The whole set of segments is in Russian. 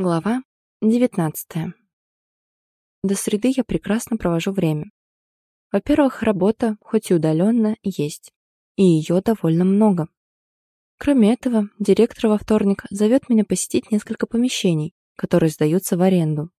Глава 19. До среды я прекрасно провожу время. Во-первых, работа, хоть и удаленно, есть. И ее довольно много. Кроме этого, директор во вторник зовет меня посетить несколько помещений, которые сдаются в аренду.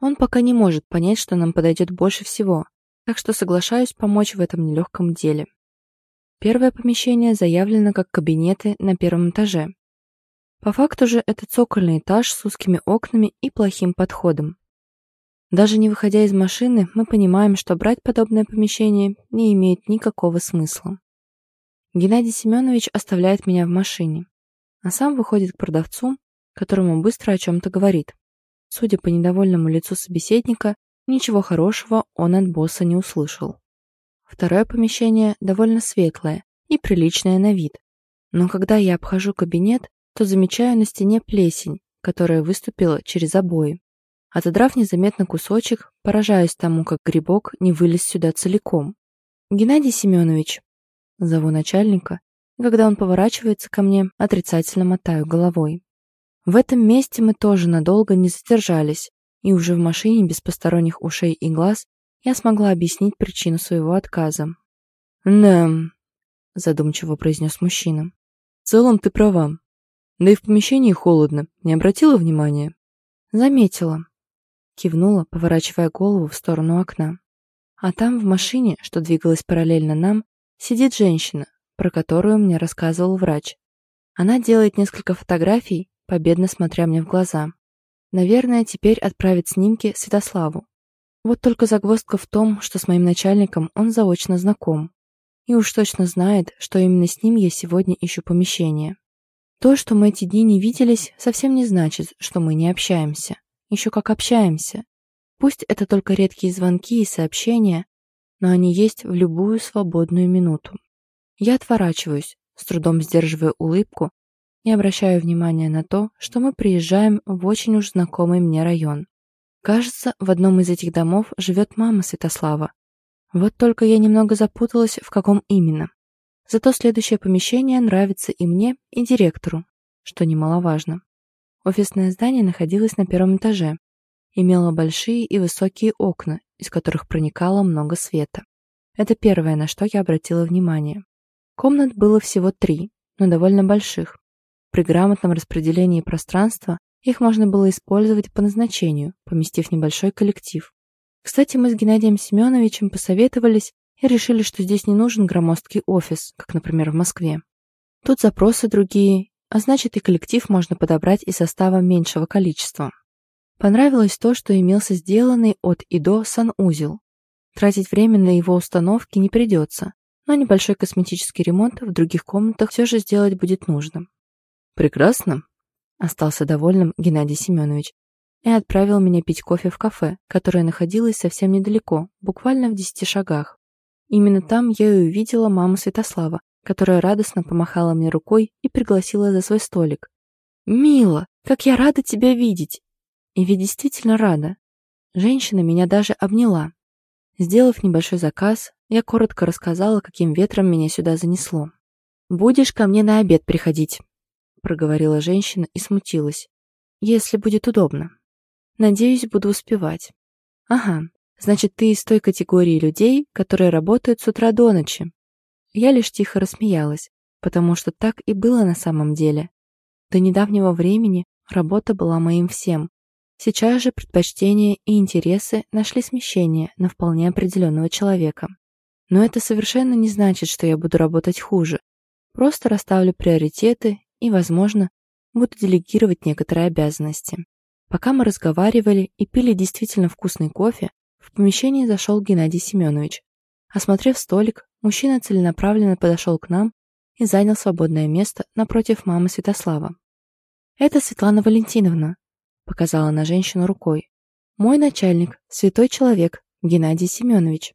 Он пока не может понять, что нам подойдет больше всего, так что соглашаюсь помочь в этом нелегком деле. Первое помещение заявлено как кабинеты на первом этаже, по факту же это цокольный этаж с узкими окнами и плохим подходом. Даже не выходя из машины, мы понимаем, что брать подобное помещение не имеет никакого смысла. Геннадий Семенович оставляет меня в машине, а сам выходит к продавцу, которому быстро о чем-то говорит. Судя по недовольному лицу собеседника, ничего хорошего он от босса не услышал. Второе помещение довольно светлое и приличное на вид, но когда я обхожу кабинет, то замечаю на стене плесень, которая выступила через обои. Отодрав незаметно кусочек, поражаюсь тому, как грибок не вылез сюда целиком. «Геннадий Семенович», — зову начальника, когда он поворачивается ко мне, отрицательно мотаю головой. В этом месте мы тоже надолго не задержались, и уже в машине без посторонних ушей и глаз я смогла объяснить причину своего отказа. «Да», — задумчиво произнес мужчина. «В целом ты права. Да и в помещении холодно. Не обратила внимания? Заметила. Кивнула, поворачивая голову в сторону окна. А там, в машине, что двигалась параллельно нам, сидит женщина, про которую мне рассказывал врач. Она делает несколько фотографий, победно смотря мне в глаза. Наверное, теперь отправит снимки Святославу. Вот только загвоздка в том, что с моим начальником он заочно знаком. И уж точно знает, что именно с ним я сегодня ищу помещение. То, что мы эти дни не виделись, совсем не значит, что мы не общаемся. Еще как общаемся. Пусть это только редкие звонки и сообщения, но они есть в любую свободную минуту. Я отворачиваюсь, с трудом сдерживая улыбку, и обращаю внимание на то, что мы приезжаем в очень уж знакомый мне район. Кажется, в одном из этих домов живет мама Святослава. Вот только я немного запуталась, в каком именно. Зато следующее помещение нравится и мне, и директору, что немаловажно. Офисное здание находилось на первом этаже, имело большие и высокие окна, из которых проникало много света. Это первое, на что я обратила внимание. Комнат было всего три, но довольно больших. При грамотном распределении пространства их можно было использовать по назначению, поместив небольшой коллектив. Кстати, мы с Геннадием Семеновичем посоветовались и решили, что здесь не нужен громоздкий офис, как, например, в Москве. Тут запросы другие, а значит и коллектив можно подобрать из состава меньшего количества. Понравилось то, что имелся сделанный от и до санузел. Тратить время на его установки не придется, но небольшой косметический ремонт в других комнатах все же сделать будет нужно. «Прекрасно», — остался довольным Геннадий Семенович и отправил меня пить кофе в кафе, которое находилось совсем недалеко, буквально в десяти шагах. Именно там я и увидела маму Святослава, которая радостно помахала мне рукой и пригласила за свой столик. «Мила, как я рада тебя видеть!» И ведь действительно рада. Женщина меня даже обняла. Сделав небольшой заказ, я коротко рассказала, каким ветром меня сюда занесло. «Будешь ко мне на обед приходить», — проговорила женщина и смутилась. «Если будет удобно. Надеюсь, буду успевать». «Ага, Значит, ты из той категории людей, которые работают с утра до ночи. Я лишь тихо рассмеялась, потому что так и было на самом деле. До недавнего времени работа была моим всем. Сейчас же предпочтения и интересы нашли смещение на вполне определенного человека. Но это совершенно не значит, что я буду работать хуже. Просто расставлю приоритеты и, возможно, буду делегировать некоторые обязанности. Пока мы разговаривали и пили действительно вкусный кофе, в помещение зашел Геннадий Семенович. Осмотрев столик, мужчина целенаправленно подошел к нам и занял свободное место напротив мамы Святослава. «Это Светлана Валентиновна», — показала на женщину рукой. «Мой начальник, святой человек, Геннадий Семенович».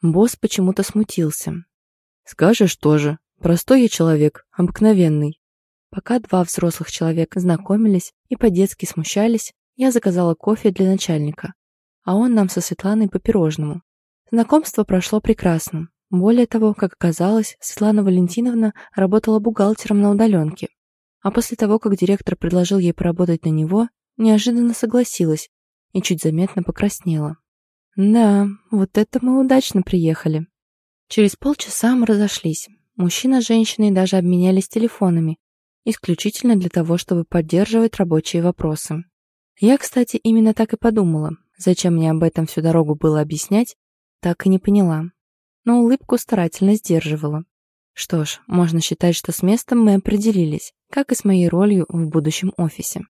Босс почему-то смутился. «Скажешь тоже. Простой я человек, обыкновенный». Пока два взрослых человека знакомились и по-детски смущались, я заказала кофе для начальника, а он нам со Светланой по пирожному. Знакомство прошло прекрасно. Более того, как оказалось, Светлана Валентиновна работала бухгалтером на удаленке. А после того, как директор предложил ей поработать на него, неожиданно согласилась и чуть заметно покраснела. Да, вот это мы удачно приехали. Через полчаса мы разошлись. Мужчина с женщиной даже обменялись телефонами, исключительно для того, чтобы поддерживать рабочие вопросы. Я, кстати, именно так и подумала. Зачем мне об этом всю дорогу было объяснять, так и не поняла. Но улыбку старательно сдерживала. Что ж, можно считать, что с местом мы определились, как и с моей ролью в будущем офисе.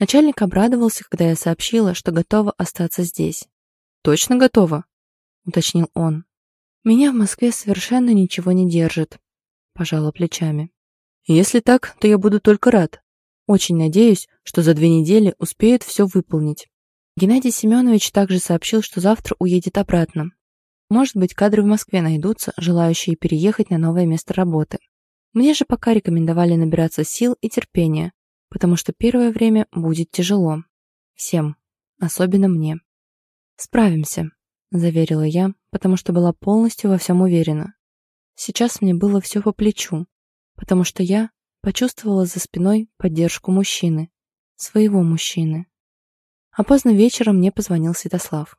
Начальник обрадовался, когда я сообщила, что готова остаться здесь. «Точно готова?» — уточнил он. «Меня в Москве совершенно ничего не держит», — пожала плечами. «Если так, то я буду только рад. Очень надеюсь, что за две недели успеют все выполнить». Геннадий Семенович также сообщил, что завтра уедет обратно. Может быть, кадры в Москве найдутся, желающие переехать на новое место работы. Мне же пока рекомендовали набираться сил и терпения, потому что первое время будет тяжело. Всем, особенно мне. «Справимся», — заверила я, потому что была полностью во всем уверена. Сейчас мне было все по плечу, потому что я почувствовала за спиной поддержку мужчины, своего мужчины. А поздно вечером мне позвонил Святослав.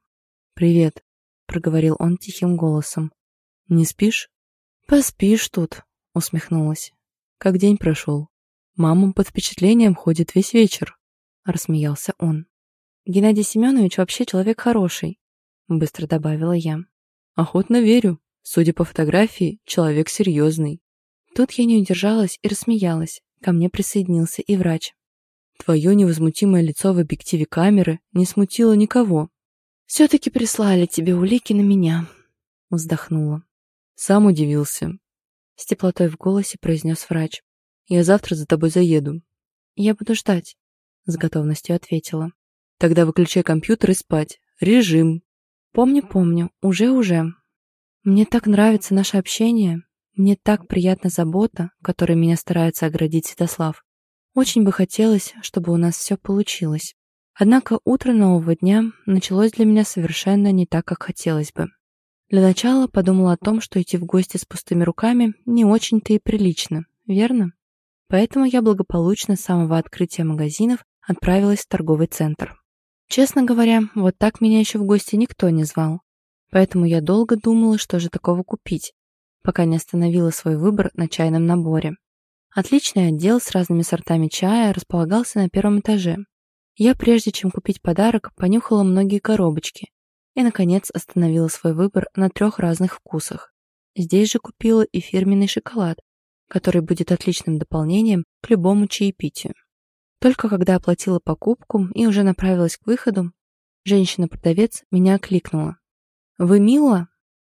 «Привет», — проговорил он тихим голосом. «Не спишь?» «Поспишь тут», — усмехнулась. «Как день прошел?» «Мама под впечатлением ходит весь вечер», — рассмеялся он. Геннадий Семенович вообще человек хороший», — быстро добавила я. «Охотно верю. Судя по фотографии, человек серьезный». Тут я не удержалась и рассмеялась. Ко мне присоединился и врач. «Твое невозмутимое лицо в объективе камеры не смутило никого». «Все-таки прислали тебе улики на меня», — вздохнула. «Сам удивился», — с теплотой в голосе произнес врач. «Я завтра за тобой заеду». «Я буду ждать», — с готовностью ответила. Тогда выключай компьютер и спать. Режим. Помню, помню. Уже-уже. Мне так нравится наше общение. Мне так приятна забота, которой меня старается оградить Святослав. Очень бы хотелось, чтобы у нас все получилось. Однако утро нового дня началось для меня совершенно не так, как хотелось бы. Для начала подумала о том, что идти в гости с пустыми руками не очень-то и прилично, верно? Поэтому я благополучно с самого открытия магазинов отправилась в торговый центр. Честно говоря, вот так меня еще в гости никто не звал. Поэтому я долго думала, что же такого купить, пока не остановила свой выбор на чайном наборе. Отличный отдел с разными сортами чая располагался на первом этаже. Я, прежде чем купить подарок, понюхала многие коробочки и, наконец, остановила свой выбор на трех разных вкусах. Здесь же купила и фирменный шоколад, который будет отличным дополнением к любому чаепитию. Только когда оплатила покупку и уже направилась к выходу, женщина-продавец меня окликнула. «Вы Мила?»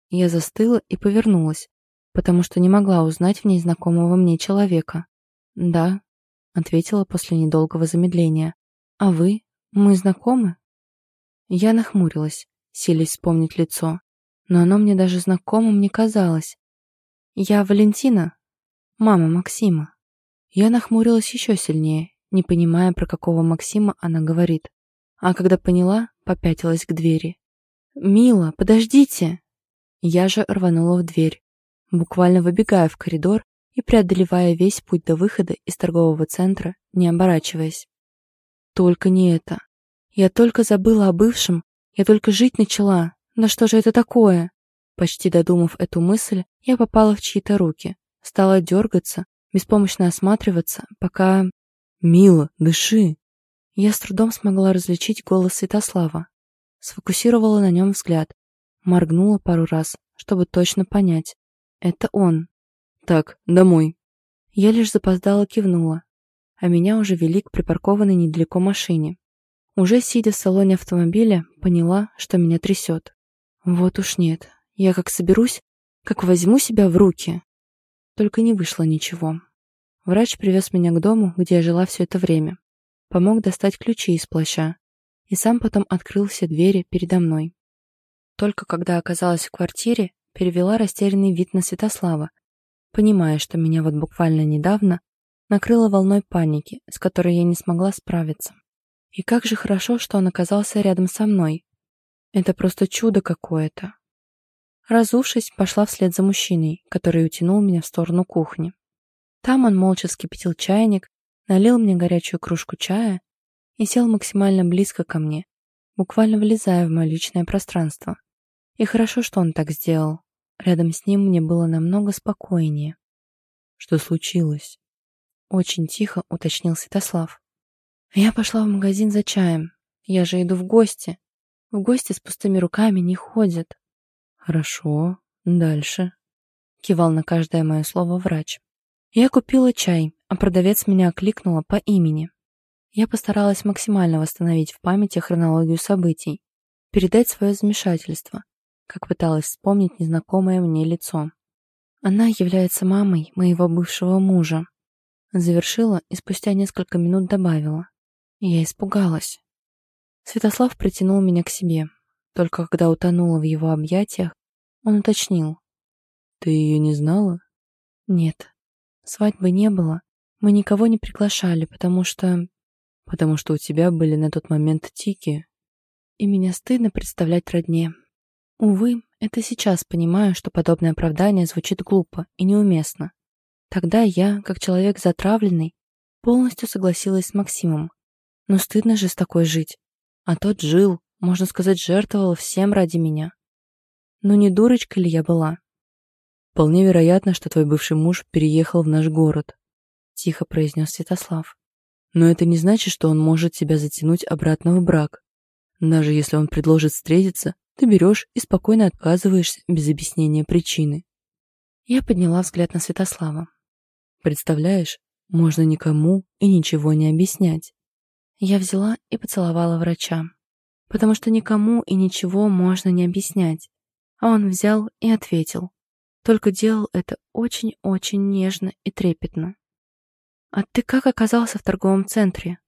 Я застыла и повернулась, потому что не могла узнать в ней знакомого мне человека. «Да», — ответила после недолгого замедления. «А вы? Мы знакомы?» Я нахмурилась, силясь вспомнить лицо, но оно мне даже знакомым не казалось. «Я Валентина, мама Максима». Я нахмурилась еще сильнее не понимая, про какого Максима она говорит. А когда поняла, попятилась к двери. «Мила, подождите!» Я же рванула в дверь, буквально выбегая в коридор и преодолевая весь путь до выхода из торгового центра, не оборачиваясь. Только не это. Я только забыла о бывшем, я только жить начала. Да что же это такое? Почти додумав эту мысль, я попала в чьи-то руки. Стала дергаться, беспомощно осматриваться, пока «Мила, дыши!» Я с трудом смогла различить голос Святослава. Сфокусировала на нем взгляд. Моргнула пару раз, чтобы точно понять. Это он. «Так, домой». Я лишь запоздала кивнула, а меня уже вели к припаркованной недалеко машине. Уже сидя в салоне автомобиля, поняла, что меня трясет. Вот уж нет. Я как соберусь, как возьму себя в руки. Только не вышло ничего. Врач привез меня к дому, где я жила все это время. Помог достать ключи из плаща. И сам потом открыл все двери передо мной. Только когда оказалась в квартире, перевела растерянный вид на Святослава, понимая, что меня вот буквально недавно накрыло волной паники, с которой я не смогла справиться. И как же хорошо, что он оказался рядом со мной. Это просто чудо какое-то. Разувшись, пошла вслед за мужчиной, который утянул меня в сторону кухни. Там он молча вскипятил чайник, налил мне горячую кружку чая и сел максимально близко ко мне, буквально влезая в мое личное пространство. И хорошо, что он так сделал. Рядом с ним мне было намного спокойнее. Что случилось? Очень тихо уточнил Святослав. Я пошла в магазин за чаем. Я же иду в гости. В гости с пустыми руками не ходят. Хорошо. Дальше. Кивал на каждое мое слово врач. Я купила чай, а продавец меня окликнула по имени. Я постаралась максимально восстановить в памяти хронологию событий, передать свое замешательство, как пыталась вспомнить незнакомое мне лицо. Она является мамой моего бывшего мужа. Завершила и спустя несколько минут добавила. Я испугалась. Святослав притянул меня к себе. Только когда утонула в его объятиях, он уточнил. «Ты ее не знала?» «Нет. Свадьбы не было. Мы никого не приглашали, потому что...» «Потому что у тебя были на тот момент тики». И меня стыдно представлять родне. Увы, это сейчас понимаю, что подобное оправдание звучит глупо и неуместно. Тогда я, как человек затравленный, полностью согласилась с Максимом. Но стыдно же с такой жить. А тот жил, можно сказать, жертвовал всем ради меня. Ну не дурочка ли я была? Вполне вероятно, что твой бывший муж переехал в наш город, тихо произнес Святослав. Но это не значит, что он может тебя затянуть обратно в брак. Даже если он предложит встретиться, ты берешь и спокойно отказываешься без объяснения причины. Я подняла взгляд на Святослава. Представляешь, можно никому и ничего не объяснять. Я взяла и поцеловала врача, потому что никому и ничего можно не объяснять. А он взял и ответил. Только делал это очень-очень нежно и трепетно. «А ты как оказался в торговом центре?»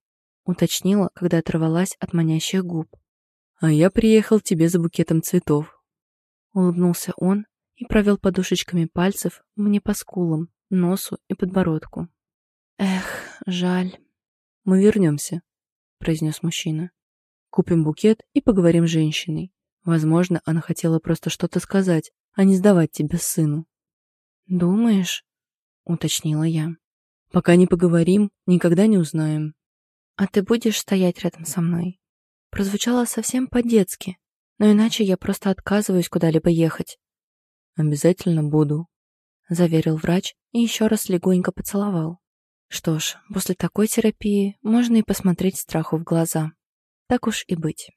уточнила, когда оторвалась от манящих губ. «А я приехал тебе за букетом цветов». Улыбнулся он и провел подушечками пальцев мне по скулам, носу и подбородку. «Эх, жаль». «Мы вернемся», — произнес мужчина. «Купим букет и поговорим с женщиной. Возможно, она хотела просто что-то сказать, а не сдавать тебя сыну». «Думаешь?» — уточнила я. «Пока не поговорим, никогда не узнаем». «А ты будешь стоять рядом со мной?» Прозвучало совсем по-детски, но иначе я просто отказываюсь куда-либо ехать. «Обязательно буду», — заверил врач и еще раз легонько поцеловал. Что ж, после такой терапии можно и посмотреть страху в глаза. Так уж и быть.